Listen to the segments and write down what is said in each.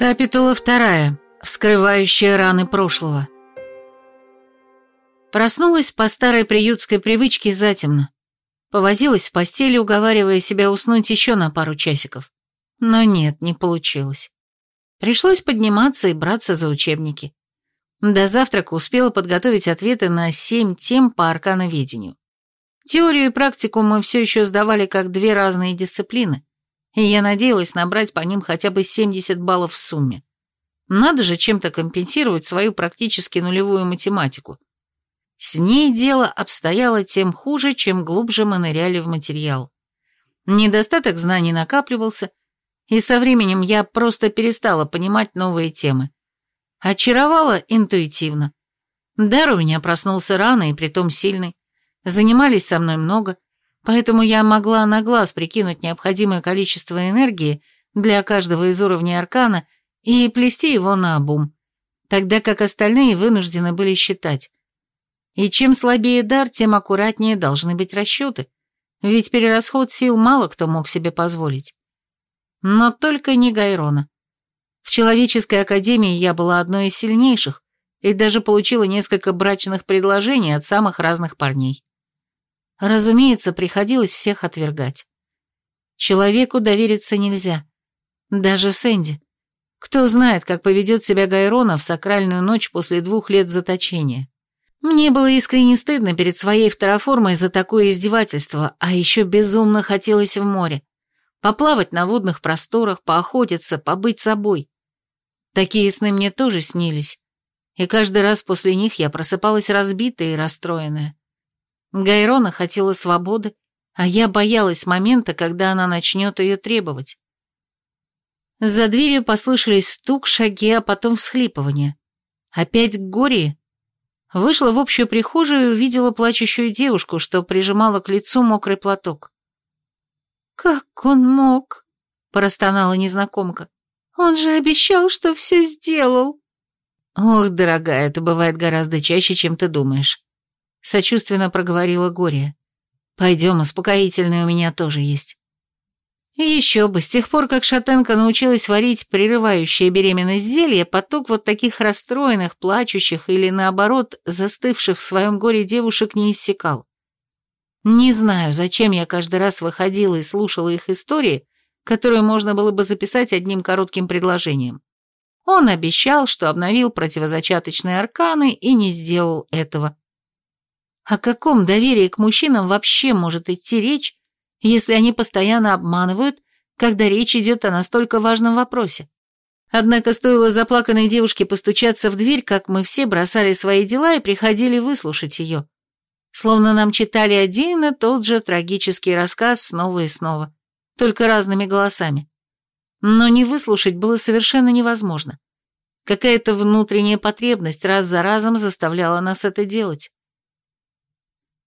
Капитула вторая. Вскрывающая раны прошлого. Проснулась по старой приютской привычке затемно. Повозилась в постели, уговаривая себя уснуть еще на пару часиков. Но нет, не получилось. Пришлось подниматься и браться за учебники. До завтрака успела подготовить ответы на семь тем по аркановедению. Теорию и практику мы все еще сдавали как две разные дисциплины, и я надеялась набрать по ним хотя бы 70 баллов в сумме. Надо же чем-то компенсировать свою практически нулевую математику. С ней дело обстояло тем хуже, чем глубже мы ныряли в материал. Недостаток знаний накапливался, и со временем я просто перестала понимать новые темы. Очаровала интуитивно. Дар у меня проснулся рано и притом сильный. Занимались со мной много, поэтому я могла на глаз прикинуть необходимое количество энергии для каждого из уровней аркана и плести его на обум, тогда как остальные вынуждены были считать. И чем слабее дар, тем аккуратнее должны быть расчеты, ведь перерасход сил мало кто мог себе позволить. Но только не Гайрона. В человеческой академии я была одной из сильнейших и даже получила несколько брачных предложений от самых разных парней. Разумеется, приходилось всех отвергать. Человеку довериться нельзя. Даже Сэнди. Кто знает, как поведет себя Гайрона в сакральную ночь после двух лет заточения. Мне было искренне стыдно перед своей второформой за такое издевательство, а еще безумно хотелось в море. Поплавать на водных просторах, поохотиться, побыть собой. Такие сны мне тоже снились, и каждый раз после них я просыпалась разбитая и расстроенная. Гайрона хотела свободы, а я боялась момента, когда она начнет ее требовать. За дверью послышались стук, шаги, а потом всхлипывание. Опять к горе. Вышла в общую прихожую и увидела плачущую девушку, что прижимала к лицу мокрый платок. «Как он мог?» – простонала незнакомка. «Он же обещал, что все сделал». «Ох, дорогая, это бывает гораздо чаще, чем ты думаешь. — сочувственно проговорила Гория. «Пойдем, успокоительные у меня тоже есть». еще бы, с тех пор, как Шатенка научилась варить прерывающее беременность зелье, поток вот таких расстроенных, плачущих или, наоборот, застывших в своем горе девушек не иссякал. Не знаю, зачем я каждый раз выходила и слушала их истории, которые можно было бы записать одним коротким предложением. Он обещал, что обновил противозачаточные арканы и не сделал этого. О каком доверии к мужчинам вообще может идти речь, если они постоянно обманывают, когда речь идет о настолько важном вопросе? Однако стоило заплаканной девушке постучаться в дверь, как мы все бросали свои дела и приходили выслушать ее. Словно нам читали один и тот же трагический рассказ снова и снова, только разными голосами. Но не выслушать было совершенно невозможно. Какая-то внутренняя потребность раз за разом заставляла нас это делать.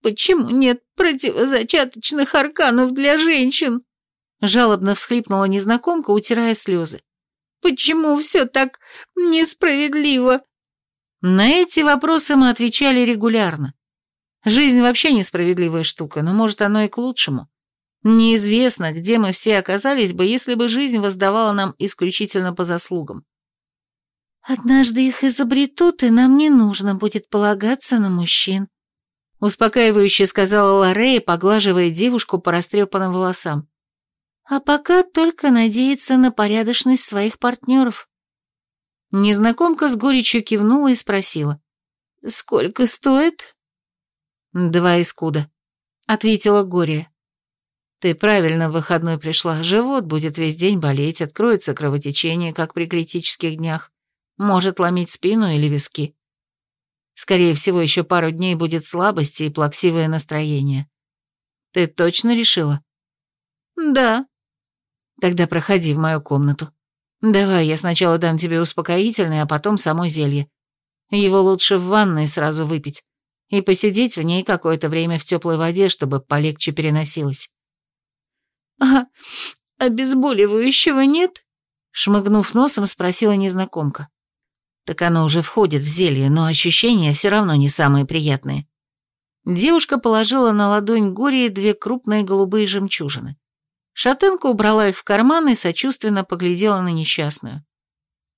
«Почему нет противозачаточных арканов для женщин?» Жалобно всхлипнула незнакомка, утирая слезы. «Почему все так несправедливо?» На эти вопросы мы отвечали регулярно. Жизнь вообще несправедливая штука, но может оно и к лучшему. Неизвестно, где мы все оказались бы, если бы жизнь воздавала нам исключительно по заслугам. «Однажды их изобретут, и нам не нужно будет полагаться на мужчин», успокаивающе сказала Лорея, поглаживая девушку по растрепанным волосам. А пока только надеяться на порядочность своих партнеров. Незнакомка с горечью кивнула и спросила. «Сколько стоит?» «Два искуда», — ответила Гория. «Ты правильно в выходной пришла. Живот будет весь день болеть, откроется кровотечение, как при критических днях. Может ломить спину или виски. Скорее всего, еще пару дней будет слабость и плаксивое настроение. Ты точно решила? Да. Тогда проходи в мою комнату. Давай, я сначала дам тебе успокоительное, а потом само зелье. Его лучше в ванной сразу выпить и посидеть в ней какое-то время в теплой воде, чтобы полегче переносилось. «А обезболивающего нет?» Шмыгнув носом, спросила незнакомка. Так оно уже входит в зелье, но ощущения все равно не самые приятные. Девушка положила на ладонь Гории две крупные голубые жемчужины. Шатенка убрала их в карман и сочувственно поглядела на несчастную.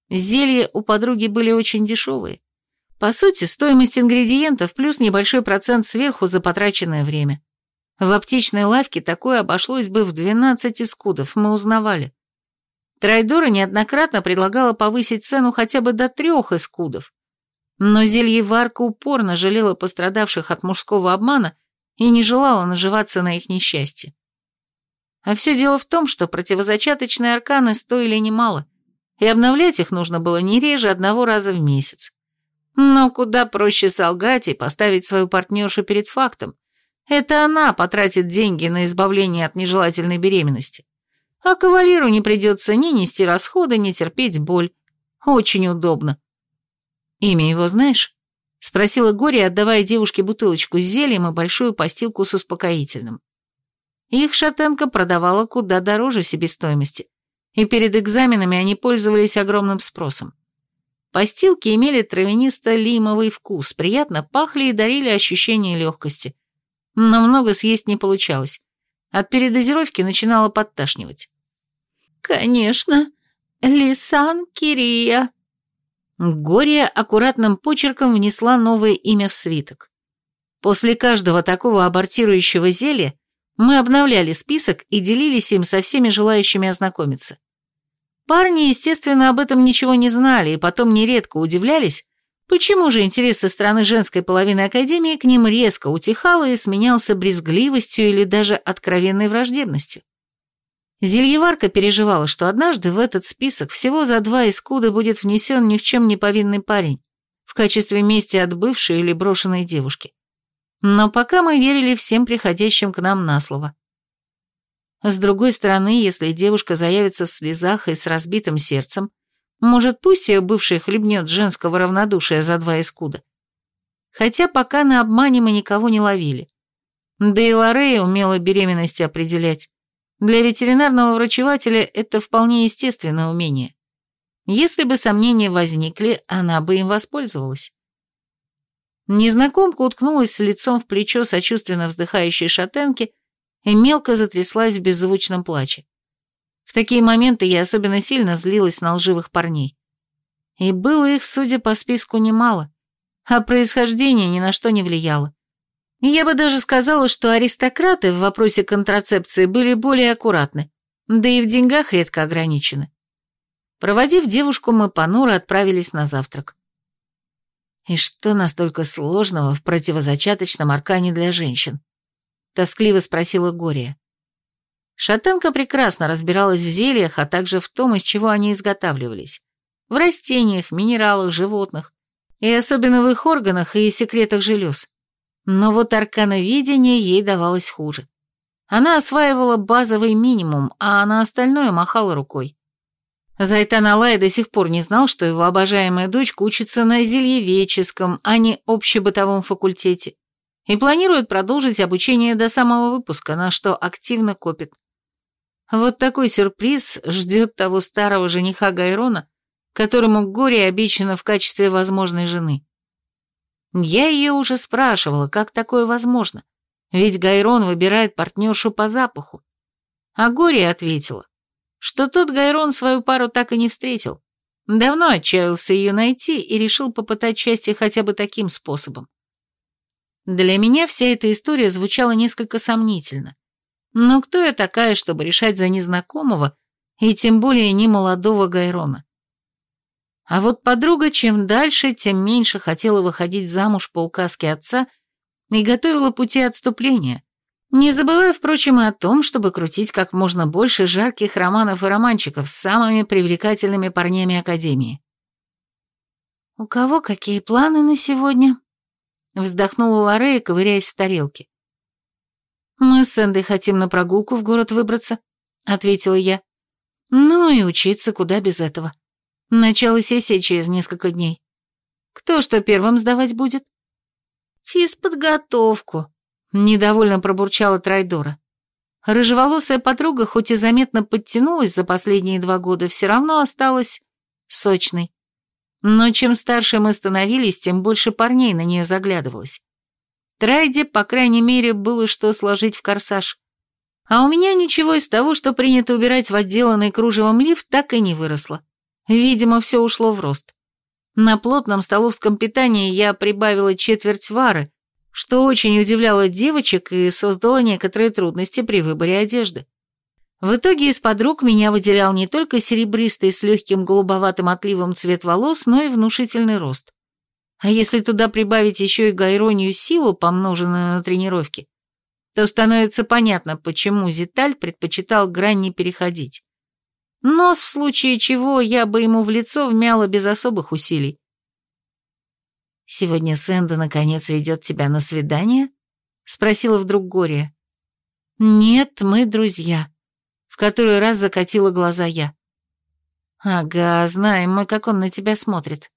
Зелья у подруги были очень дешевые. По сути, стоимость ингредиентов плюс небольшой процент сверху за потраченное время. В аптечной лавке такое обошлось бы в 12 искудов, мы узнавали. Трайдора неоднократно предлагала повысить цену хотя бы до трех искудов. Но зельеварка упорно жалела пострадавших от мужского обмана и не желала наживаться на их несчастье. А все дело в том, что противозачаточные арканы стоили немало, и обновлять их нужно было не реже одного раза в месяц. Но куда проще солгать и поставить свою партнершу перед фактом. Это она потратит деньги на избавление от нежелательной беременности. А кавалеру не придется ни нести расходы, ни терпеть боль. Очень удобно. Имя его знаешь? Спросила Горе, отдавая девушке бутылочку с зельем и большую постилку с успокоительным. Их шатенка продавала куда дороже себестоимости, и перед экзаменами они пользовались огромным спросом. Постилки имели травянисто-лимовый вкус, приятно пахли и дарили ощущение легкости. Но много съесть не получалось. От передозировки начинало подташнивать. «Конечно, Лисан Кирия», Гория аккуратным почерком внесла новое имя в свиток. После каждого такого абортирующего зелья мы обновляли список и делились им со всеми желающими ознакомиться. Парни, естественно, об этом ничего не знали и потом нередко удивлялись, почему же интерес со стороны женской половины Академии к ним резко утихал и сменялся брезгливостью или даже откровенной враждебностью. Зельеварка переживала, что однажды в этот список всего за два искуда будет внесен ни в чем не повинный парень в качестве мести от бывшей или брошенной девушки. Но пока мы верили всем приходящим к нам на слово. С другой стороны, если девушка заявится в слезах и с разбитым сердцем, может, пусть ее бывший хлебнет женского равнодушия за два искуда. Хотя пока на обмане мы никого не ловили. Да и Лорея умела беременности определять. Для ветеринарного врачевателя это вполне естественное умение. Если бы сомнения возникли, она бы им воспользовалась. Незнакомка уткнулась лицом в плечо сочувственно вздыхающей шатенки и мелко затряслась в беззвучном плаче. В такие моменты я особенно сильно злилась на лживых парней. И было их, судя по списку, немало, а происхождение ни на что не влияло. Я бы даже сказала, что аристократы в вопросе контрацепции были более аккуратны, да и в деньгах редко ограничены. Проводив девушку, мы понуро отправились на завтрак. И что настолько сложного в противозачаточном аркане для женщин? Тоскливо спросила Гория. Шатенка прекрасно разбиралась в зельях, а также в том, из чего они изготавливались. В растениях, минералах, животных, и особенно в их органах и секретах желез. Но вот аркановедение ей давалось хуже. Она осваивала базовый минимум, а на остальное махала рукой. Зайтан Алай до сих пор не знал, что его обожаемая дочка учится на зельевеческом, а не общебытовом факультете, и планирует продолжить обучение до самого выпуска, на что активно копит. Вот такой сюрприз ждет того старого жениха Гайрона, которому горе обещано в качестве возможной жены. Я ее уже спрашивала, как такое возможно, ведь Гайрон выбирает партнершу по запаху. А Горе ответила, что тот Гайрон свою пару так и не встретил. Давно отчаялся ее найти и решил попытать счастье хотя бы таким способом. Для меня вся эта история звучала несколько сомнительно. Но кто я такая, чтобы решать за незнакомого, и тем более не молодого Гайрона? А вот подруга чем дальше, тем меньше хотела выходить замуж по указке отца и готовила пути отступления, не забывая, впрочем, и о том, чтобы крутить как можно больше жарких романов и романчиков с самыми привлекательными парнями Академии. «У кого какие планы на сегодня?» Вздохнула Лорея, ковыряясь в тарелке. «Мы с Эндой хотим на прогулку в город выбраться», — ответила я. «Ну и учиться куда без этого». Начало сессии через несколько дней. Кто что первым сдавать будет? Физподготовку, недовольно пробурчала Трайдора. Рыжеволосая подруга, хоть и заметно подтянулась за последние два года, все равно осталась сочной. Но чем старше мы становились, тем больше парней на нее заглядывалось. Трайде, по крайней мере, было что сложить в корсаж. А у меня ничего из того, что принято убирать в отделанный кружевом лифт, так и не выросло. Видимо, все ушло в рост. На плотном столовском питании я прибавила четверть вары, что очень удивляло девочек и создало некоторые трудности при выборе одежды. В итоге из подруг меня выделял не только серебристый с легким голубоватым отливом цвет волос, но и внушительный рост. А если туда прибавить еще и гайронию силу, помноженную на тренировки, то становится понятно, почему Зиталь предпочитал грань не переходить. Нос, в случае чего, я бы ему в лицо вмяла без особых усилий. «Сегодня Сэнда наконец ведет тебя на свидание?» — спросила вдруг Гория. «Нет, мы друзья», — в который раз закатила глаза я. «Ага, знаем мы, как он на тебя смотрит.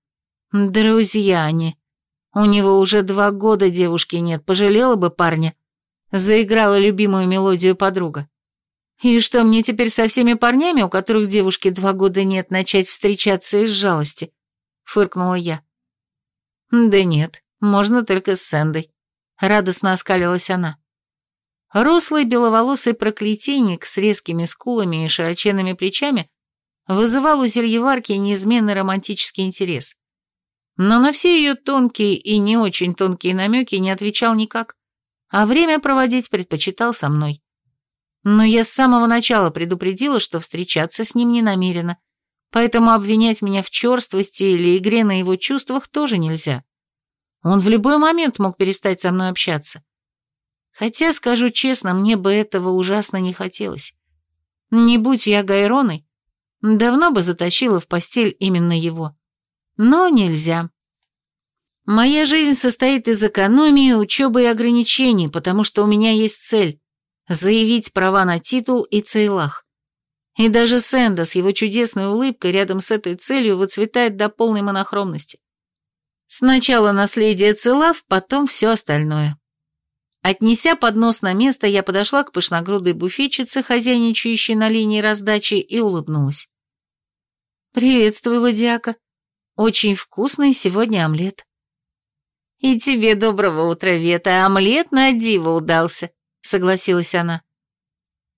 Друзья они. У него уже два года девушки нет, пожалела бы парня». Заиграла любимую мелодию подруга. И что, мне теперь со всеми парнями, у которых девушки два года нет, начать встречаться из жалости? Фыркнула я. Да нет, можно только с Сэндой. Радостно оскалилась она. Рослый беловолосый проклятийник с резкими скулами и широченными плечами вызывал у зельеварки неизменный романтический интерес. Но на все ее тонкие и не очень тонкие намеки не отвечал никак, а время проводить предпочитал со мной. Но я с самого начала предупредила, что встречаться с ним не намерена, поэтому обвинять меня в черствости или игре на его чувствах тоже нельзя. Он в любой момент мог перестать со мной общаться. Хотя, скажу честно, мне бы этого ужасно не хотелось. Не будь я Гайроной, давно бы затащила в постель именно его. Но нельзя. Моя жизнь состоит из экономии, учебы и ограничений, потому что у меня есть цель заявить права на титул и цейлах. И даже Сэнда с его чудесной улыбкой рядом с этой целью выцветает до полной монохромности. Сначала наследие Целав, потом все остальное. Отнеся поднос на место, я подошла к пышногрудой буфетчице, хозяйничающей на линии раздачи, и улыбнулась. «Приветствую, Ладиака. Очень вкусный сегодня омлет». «И тебе доброго утра, Вета, омлет на диво удался», — согласилась она.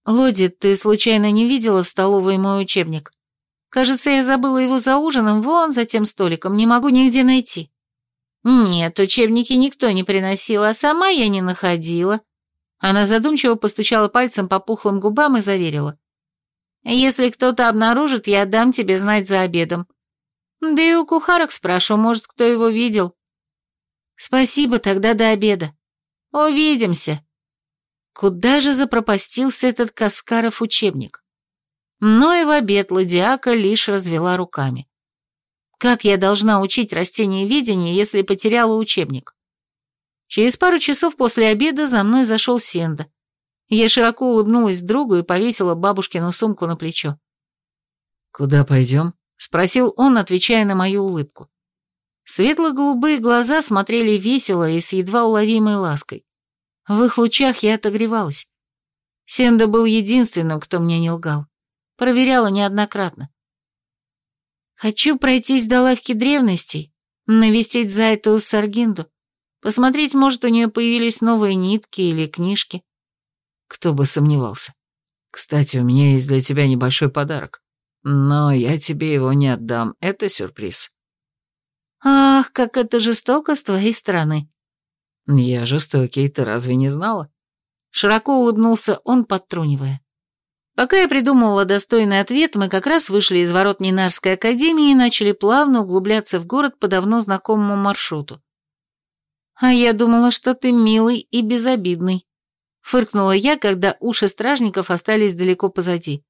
«Лоди, ты случайно не видела в столовой мой учебник? Кажется, я забыла его за ужином, вон за тем столиком, не могу нигде найти». «Нет, учебники никто не приносил, а сама я не находила». Она задумчиво постучала пальцем по пухлым губам и заверила. «Если кто-то обнаружит, я дам тебе знать за обедом. Да и у кухарок спрошу, может, кто его видел». «Спасибо, тогда до обеда». «Увидимся». Куда же запропастился этот Каскаров учебник? Но и в обед Ладиака лишь развела руками. Как я должна учить растениеведение, если потеряла учебник? Через пару часов после обеда за мной зашел Сенда. Я широко улыбнулась другу и повесила бабушкину сумку на плечо. «Куда пойдем?» — спросил он, отвечая на мою улыбку. Светло-голубые глаза смотрели весело и с едва уловимой лаской. В их лучах я отогревалась. Сенда был единственным, кто мне не лгал. Проверяла неоднократно. Хочу пройтись до лавки древностей, навестить Зайту Саргинду, посмотреть, может, у нее появились новые нитки или книжки. Кто бы сомневался. Кстати, у меня есть для тебя небольшой подарок. Но я тебе его не отдам, это сюрприз. Ах, как это жестоко с твоей стороны. «Я жестокий, ты разве не знала?» Широко улыбнулся он, подтрунивая. Пока я придумывала достойный ответ, мы как раз вышли из ворот Нинарской академии и начали плавно углубляться в город по давно знакомому маршруту. «А я думала, что ты милый и безобидный», — фыркнула я, когда уши стражников остались далеко позади.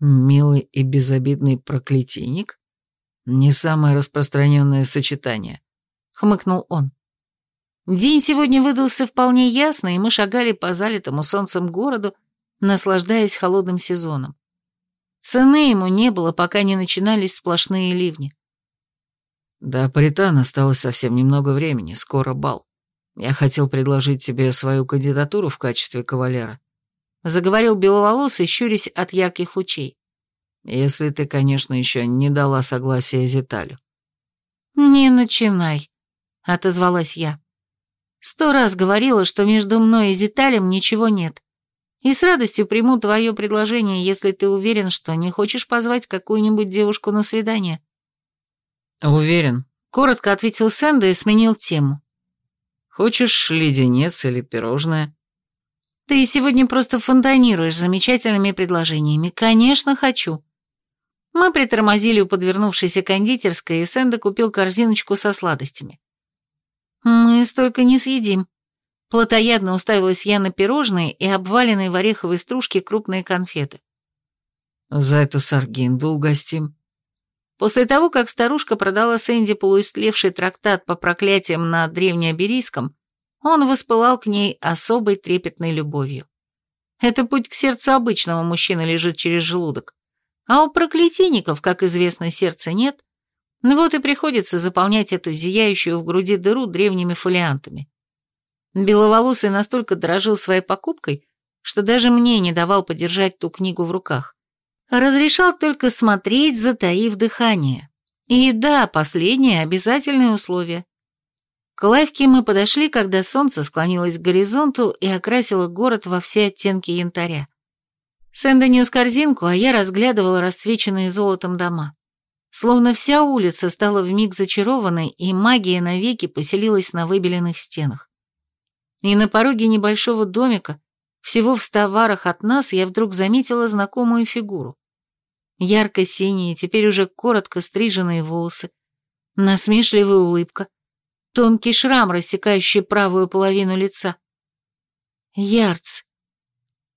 «Милый и безобидный проклятийник? Не самое распространенное сочетание», — хмыкнул он. День сегодня выдался вполне ясный, и мы шагали по залитому солнцем городу, наслаждаясь холодным сезоном. Цены ему не было, пока не начинались сплошные ливни. Да, Паритан осталось совсем немного времени, скоро бал. Я хотел предложить тебе свою кандидатуру в качестве кавалера. Заговорил беловолосый, щурясь от ярких лучей. Если ты, конечно, еще не дала согласия Зиталю. «Не начинай», — отозвалась я. Сто раз говорила, что между мной и Зиталем ничего нет. И с радостью приму твое предложение, если ты уверен, что не хочешь позвать какую-нибудь девушку на свидание. Уверен. Коротко ответил Сэнда и сменил тему. Хочешь леденец или пирожное? Ты сегодня просто фонтанируешь замечательными предложениями. Конечно, хочу. Мы притормозили у подвернувшейся кондитерской, и Сэнда купил корзиночку со сладостями. Мы столько не съедим. Платоядно уставилась я на пирожные и обваленные в ореховой стружке крупные конфеты. За эту саргинду угостим. После того, как старушка продала Сэнди полуистлевший трактат по проклятиям на древнеоберийском, он воспылал к ней особой трепетной любовью. Это путь к сердцу обычного мужчины лежит через желудок. А у проклятийников, как известно, сердца нет, вот и приходится заполнять эту зияющую в груди дыру древними фолиантами. Беловолосый настолько дорожил своей покупкой, что даже мне не давал подержать ту книгу в руках. Разрешал только смотреть, затаив дыхание. И да, последнее обязательное условие. К лавке мы подошли, когда солнце склонилось к горизонту и окрасило город во все оттенки янтаря. Сэнда нес корзинку, а я разглядывала расцвеченные золотом дома. Словно вся улица стала вмиг зачарованной, и магия навеки поселилась на выбеленных стенах. И на пороге небольшого домика, всего в ста варах от нас, я вдруг заметила знакомую фигуру. Ярко-синие, теперь уже коротко стриженные волосы, насмешливая улыбка, тонкий шрам, рассекающий правую половину лица. Ярц.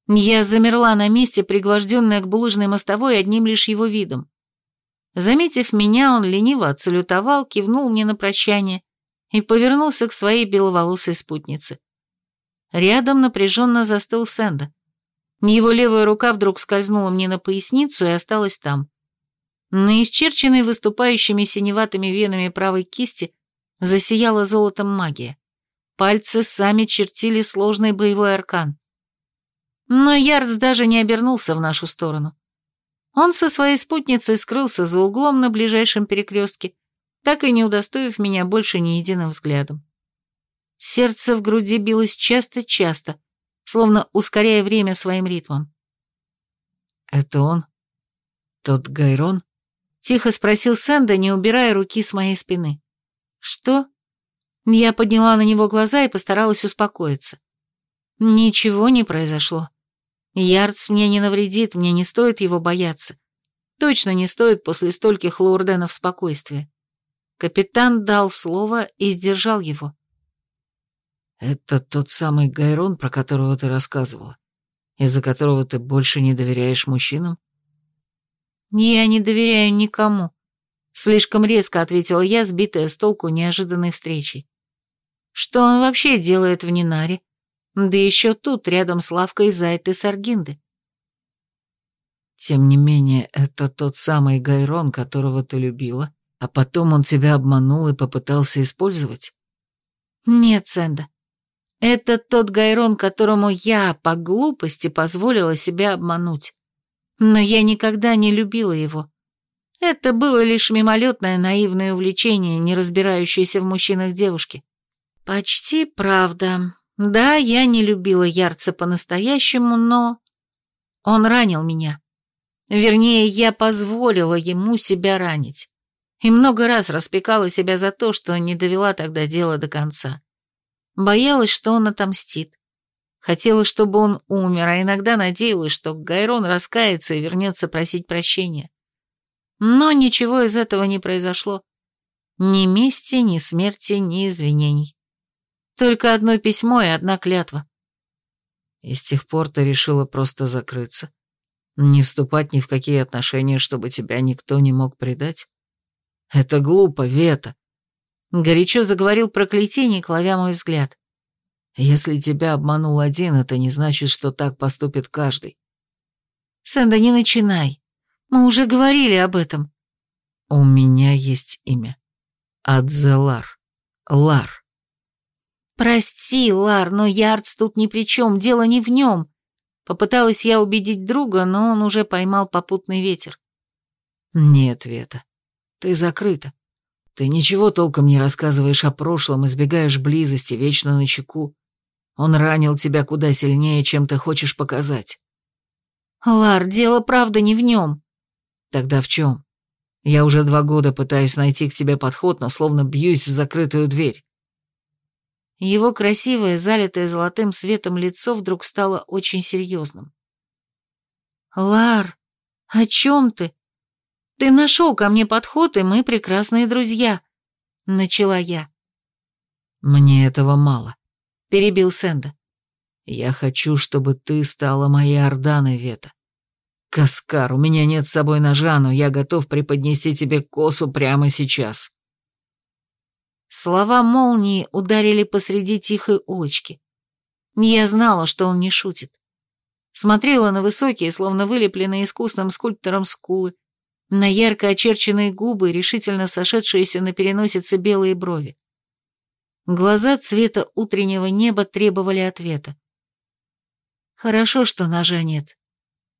Я замерла на месте, пригвожденная к булыжной мостовой одним лишь его видом. Заметив меня, он лениво отсалютовал, кивнул мне на прощание и повернулся к своей беловолосой спутнице. Рядом напряженно застыл Сэнда. Его левая рука вдруг скользнула мне на поясницу и осталась там. На исчерченной выступающими синеватыми венами правой кисти засияла золотом магия. Пальцы сами чертили сложный боевой аркан. Но Ярдс даже не обернулся в нашу сторону. Он со своей спутницей скрылся за углом на ближайшем перекрестке, так и не удостоив меня больше ни единым взглядом. Сердце в груди билось часто-часто, словно ускоряя время своим ритмом. «Это он? Тот Гайрон?» — тихо спросил Сэнда, не убирая руки с моей спины. «Что?» Я подняла на него глаза и постаралась успокоиться. Ничего не произошло. Ярдс мне не навредит, мне не стоит его бояться. Точно не стоит после стольких лорденов спокойствия. Капитан дал слово и сдержал его. «Это тот самый Гайрон, про которого ты рассказывала, из-за которого ты больше не доверяешь мужчинам?» «Я не доверяю никому», — слишком резко ответила я, сбитая с толку неожиданной встречей. «Что он вообще делает в Нинаре? Да еще тут, рядом с лавкой Зайты Саргинды. Тем не менее, это тот самый Гайрон, которого ты любила, а потом он тебя обманул и попытался использовать? Нет, Сэнда. Это тот Гайрон, которому я по глупости позволила себя обмануть. Но я никогда не любила его. Это было лишь мимолетное наивное увлечение, не разбирающееся в мужчинах девушки. Почти правда. Да, я не любила Ярца по-настоящему, но... Он ранил меня. Вернее, я позволила ему себя ранить. И много раз распекала себя за то, что не довела тогда дело до конца. Боялась, что он отомстит. Хотела, чтобы он умер, а иногда надеялась, что Гайрон раскается и вернется просить прощения. Но ничего из этого не произошло. Ни мести, ни смерти, ни извинений. Только одно письмо и одна клятва. И с тех пор ты решила просто закрыться. Не вступать ни в какие отношения, чтобы тебя никто не мог предать? Это глупо, Вета. Горячо заговорил проклятийник, ловя мой взгляд. Если тебя обманул один, это не значит, что так поступит каждый. Сэнда, не начинай. Мы уже говорили об этом. У меня есть имя. Адзелар. Лар. «Прости, Лар, но Ярдс тут ни при чем, дело не в нем». Попыталась я убедить друга, но он уже поймал попутный ветер. «Нет, Вета, ты закрыта. Ты ничего толком не рассказываешь о прошлом, избегаешь близости, вечно на чеку. Он ранил тебя куда сильнее, чем ты хочешь показать. Лар, дело правда не в нем. Тогда в чем? Я уже два года пытаюсь найти к тебе подход, но словно бьюсь в закрытую дверь. Его красивое, залитое золотым светом лицо вдруг стало очень серьезным. «Лар, о чем ты? Ты нашел ко мне подход, и мы прекрасные друзья», — начала я. «Мне этого мало», — перебил Сэнда. «Я хочу, чтобы ты стала моей Орданой, Вета. Каскар, у меня нет с собой ножа, но я готов преподнести тебе косу прямо сейчас». Слова молнии ударили посреди тихой улочки. Я знала, что он не шутит. Смотрела на высокие, словно вылепленные искусным скульптором скулы, на ярко очерченные губы, решительно сошедшиеся на переносице белые брови. Глаза цвета утреннего неба требовали ответа. «Хорошо, что ножа нет.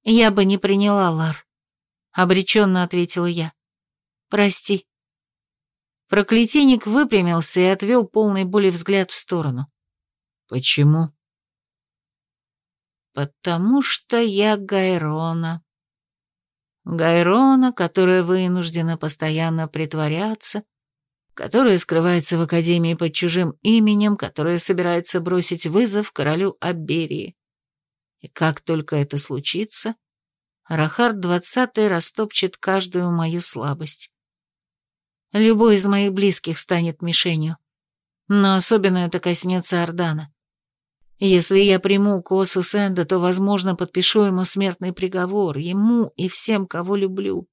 Я бы не приняла, Лар», — обреченно ответила я. «Прости». Проклятийник выпрямился и отвел полный боли взгляд в сторону. «Почему?» «Потому что я Гайрона. Гайрона, которая вынуждена постоянно притворяться, которая скрывается в Академии под чужим именем, которая собирается бросить вызов королю Аберии. И как только это случится, Рахард двадцатый растопчет каждую мою слабость. Любой из моих близких станет мишенью, но особенно это коснется Ордана. Если я приму косу Сэнда, то, возможно, подпишу ему смертный приговор, ему и всем, кого люблю.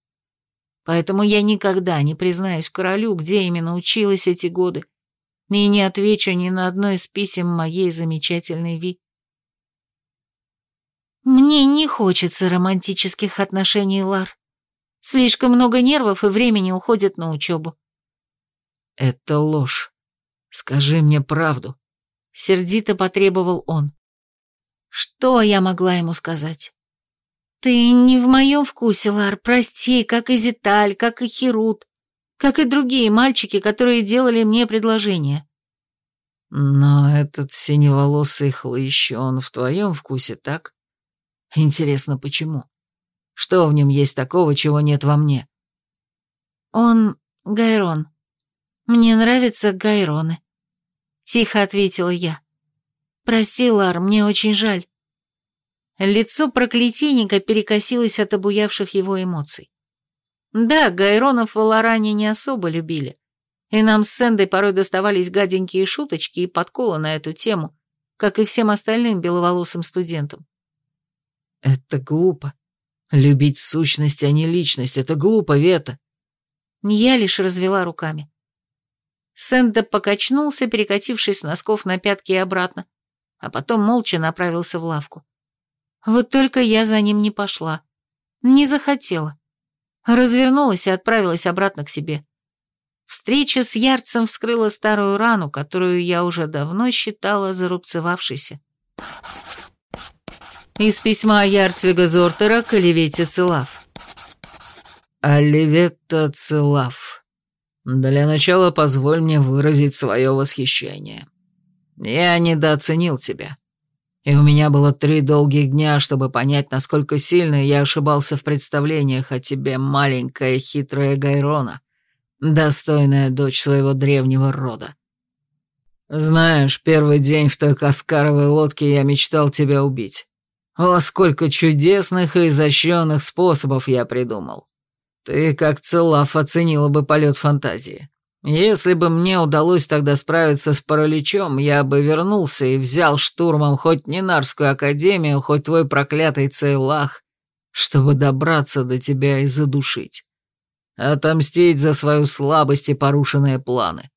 Поэтому я никогда не признаюсь королю, где именно училась эти годы, и не отвечу ни на одно из писем моей замечательной Ви. Мне не хочется романтических отношений, Лар. Слишком много нервов и времени уходит на учебу. Это ложь. Скажи мне правду. Сердито потребовал он. Что я могла ему сказать? Ты не в моем вкусе, Лар, прости, как и Зиталь, как и Херут, как и другие мальчики, которые делали мне предложение. Но этот синеволосый хлыщ, он в твоем вкусе, так? Интересно, почему? Что в нем есть такого, чего нет во мне? Он Гайрон. Мне нравятся Гайроны. Тихо ответила я. «Прости, Лар, мне очень жаль». Лицо проклятийника перекосилось от обуявших его эмоций. Да, Гайронов в Лоране не особо любили, и нам с Сэндой порой доставались гаденькие шуточки и подколы на эту тему, как и всем остальным беловолосым студентам. «Это глупо. Любить сущность, а не личность, это глупо, Вета». Я лишь развела руками. Сэнда покачнулся, перекатившись с носков на пятки и обратно, а потом молча направился в лавку. Вот только я за ним не пошла. Не захотела. Развернулась и отправилась обратно к себе. Встреча с Ярцем вскрыла старую рану, которую я уже давно считала зарубцевавшейся. Из письма Ярцвига Зортера к Оливете Целав. «Оливета Целав», для начала позволь мне выразить свое восхищение. Я недооценил тебя. И у меня было три долгих дня, чтобы понять, насколько сильно я ошибался в представлениях о тебе, маленькая хитрая Гайрона, достойная дочь своего древнего рода. Знаешь, первый день в той каскаровой лодке я мечтал тебя убить. О, сколько чудесных и изощренных способов я придумал. Ты, как Целав, оценила бы полет фантазии. Если бы мне удалось тогда справиться с параличом, я бы вернулся и взял штурмом хоть Нинарскую академию, хоть твой проклятый Цейлах, чтобы добраться до тебя и задушить. Отомстить за свою слабость и порушенные планы.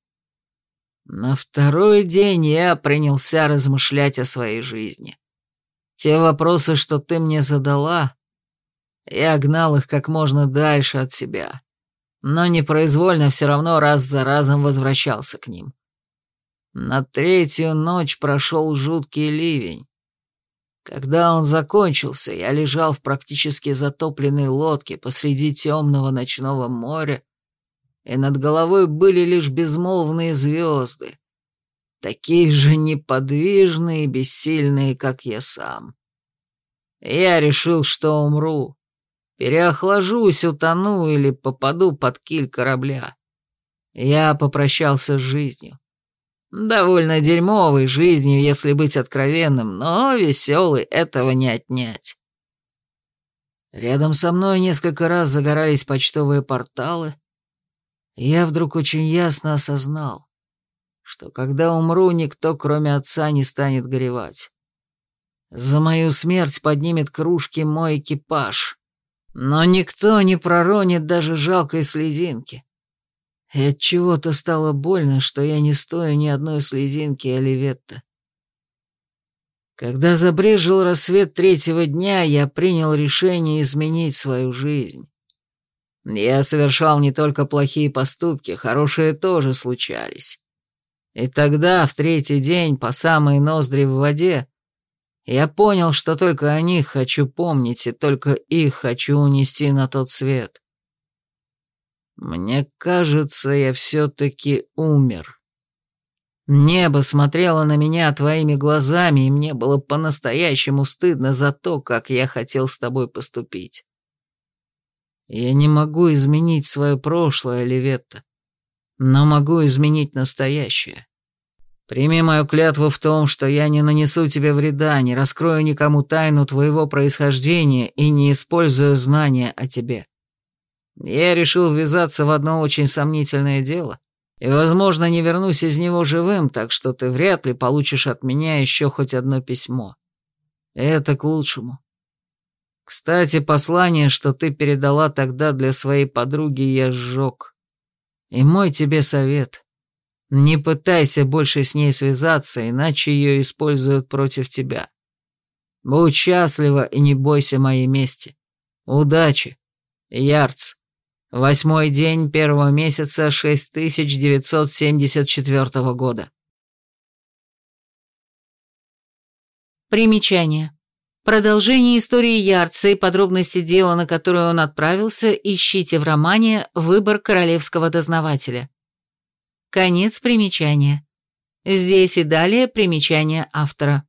На второй день я принялся размышлять о своей жизни. Те вопросы, что ты мне задала, я гнал их как можно дальше от себя, но непроизвольно все равно раз за разом возвращался к ним. На третью ночь прошел жуткий ливень. Когда он закончился, я лежал в практически затопленной лодке посреди темного ночного моря, и над головой были лишь безмолвные звезды. Такие же неподвижные и бессильные, как я сам. Я решил, что умру, переохлажусь, утону или попаду под киль корабля. Я попрощался с жизнью. Довольно дерьмовой жизнью, если быть откровенным, но веселый этого не отнять. Рядом со мной несколько раз загорались почтовые порталы, я вдруг очень ясно осознал, что когда умру, никто, кроме отца, не станет горевать. За мою смерть поднимет кружки мой экипаж, но никто не проронит даже жалкой слезинки. И от чего-то стало больно, что я не стою ни одной слезинки Оливетта. Когда забрежил рассвет третьего дня, я принял решение изменить свою жизнь. Я совершал не только плохие поступки, хорошие тоже случались. И тогда, в третий день, по самые ноздри в воде, я понял, что только о них хочу помнить, и только их хочу унести на тот свет. Мне кажется, я все-таки умер. Небо смотрело на меня твоими глазами, и мне было по-настоящему стыдно за то, как я хотел с тобой поступить. Я не могу изменить свое прошлое, Леветта, но могу изменить настоящее. Прими мою клятву в том, что я не нанесу тебе вреда, не раскрою никому тайну твоего происхождения и не использую знания о тебе. Я решил ввязаться в одно очень сомнительное дело, и, возможно, не вернусь из него живым, так что ты вряд ли получишь от меня еще хоть одно письмо. Это к лучшему. Кстати, послание, что ты передала тогда для своей подруги, я сжег. И мой тебе совет. Не пытайся больше с ней связаться, иначе ее используют против тебя. Будь счастлива и не бойся моей мести. Удачи. Ярц. Восьмой день первого месяца 6974 года. Примечание. Продолжение истории Ярца и подробности дела, на которое он отправился, ищите в романе «Выбор королевского дознавателя». Конец примечания. Здесь и далее примечание автора.